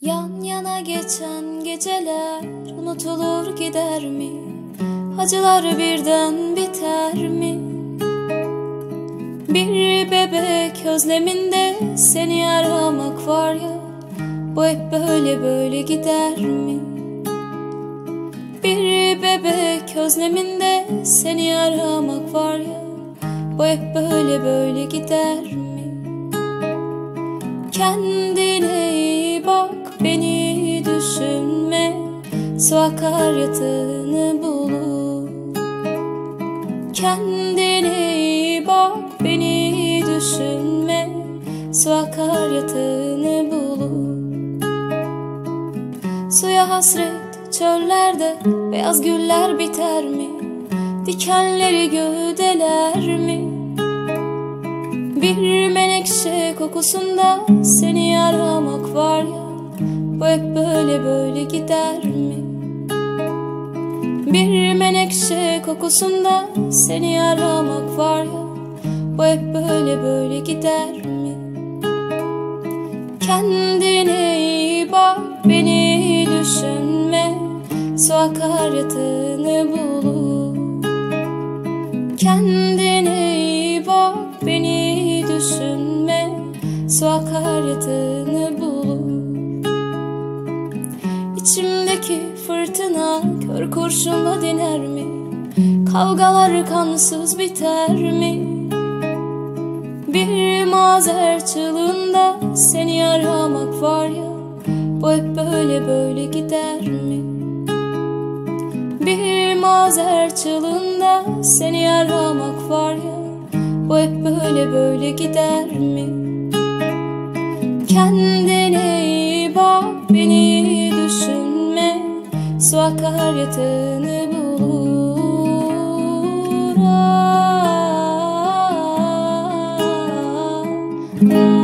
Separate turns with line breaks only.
Yan yana geçen geceler unutulur gider mi? Acılar birden biter mi? Bir bebek özleminde seni aramak var ya Bu hep böyle böyle gider mi? Bir bebek özleminde seni aramak var ya Bu hep böyle böyle gider mi? Kendine Su akar yatağını bulur Kendine iyi bak beni düşünme Su akar yatağını bulur Suya hasret çöllerde Beyaz güller biter mi? Dikenleri gövdeler mi? Bir menekşe kokusunda seni aramak var ya Bu hep böyle böyle gider mi? Kokusunda seni aramak var ya Bu hep böyle böyle gider mi? Kendine iyi bak beni düşünme Su akar yatağını bulur Kendine iyi bak beni düşünme Su akar yatağını bulur İçimdeki fırtına kör kurşunla diner mi? Kavgalar kansız biter mi? Bir mazer çığlığında seni aramak var ya Bu hep böyle böyle gider mi? Bir mazer çığlığında seni aramak var ya Bu hep böyle böyle gider mi? Kendine iyi bak beni düşünme Su akar yatağını bulur me.